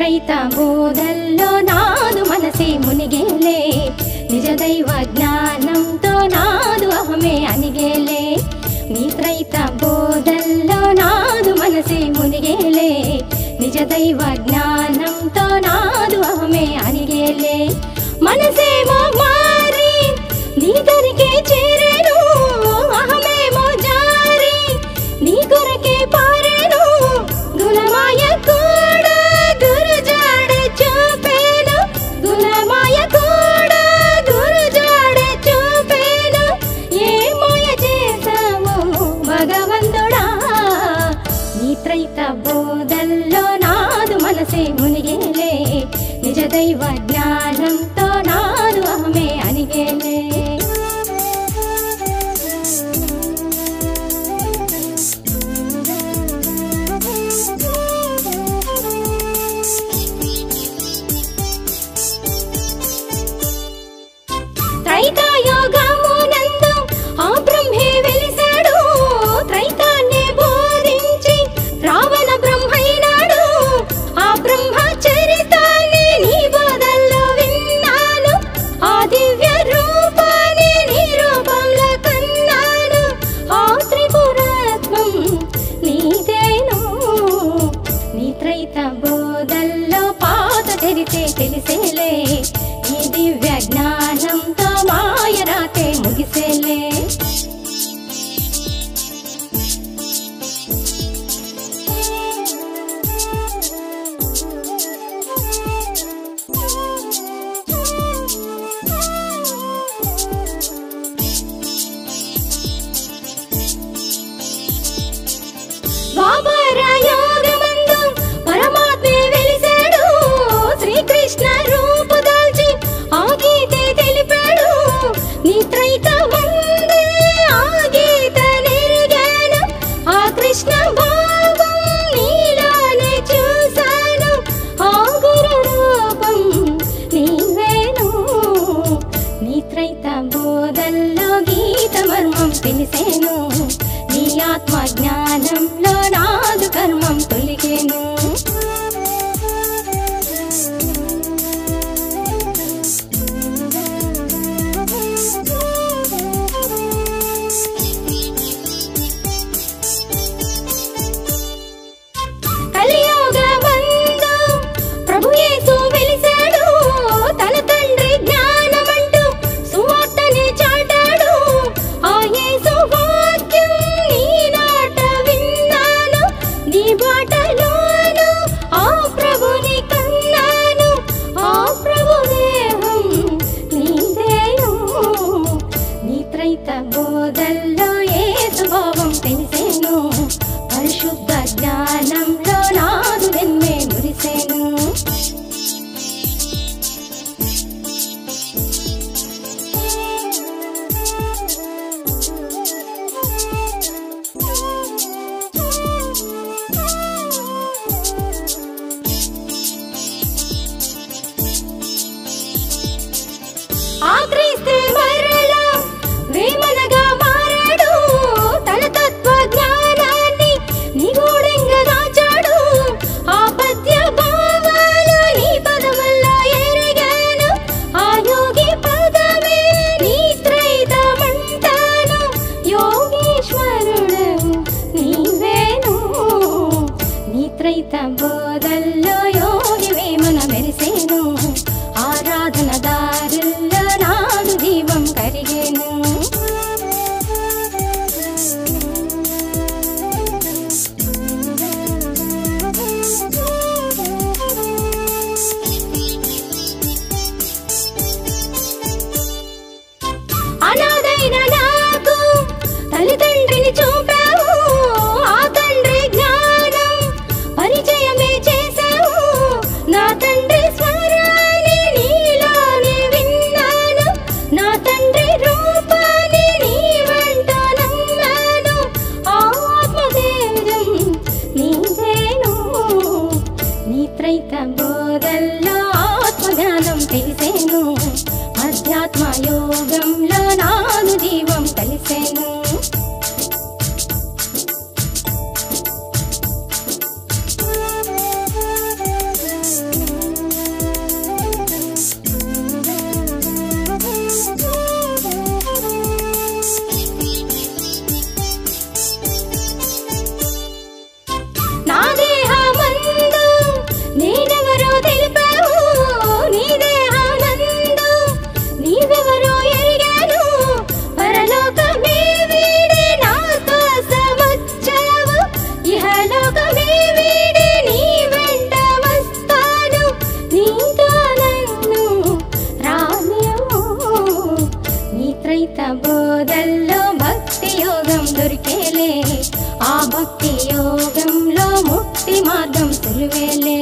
ತ್ರೈತ ಬೋಧಲ್ಲೋ ನಾನು ಮನಸ್ಸೇ ಮುನಿಗೇಲೇ త్రైత బోధల్లో నాదు మనసే మునిగేలే. నిజ దైవ జ్ఞానంతో నాదు అహమే అనిగేలే நினைத்த போதல்ல తెలిసేను. నీ ఆత్మ జ్ఞానంలో ज्ञानं യഹോദല്ലോ യോനിമേ മന മെരിസേനു ആരാധനദാരില്ലോ వల్ల ఆత్మజ్ఞానం తెలిసేను అధ్యాత్మ యోగంలో నాను జీవం కలిసేను. ఆ భక్తి యోగంలో ముక్తి మార్గం సులువేలే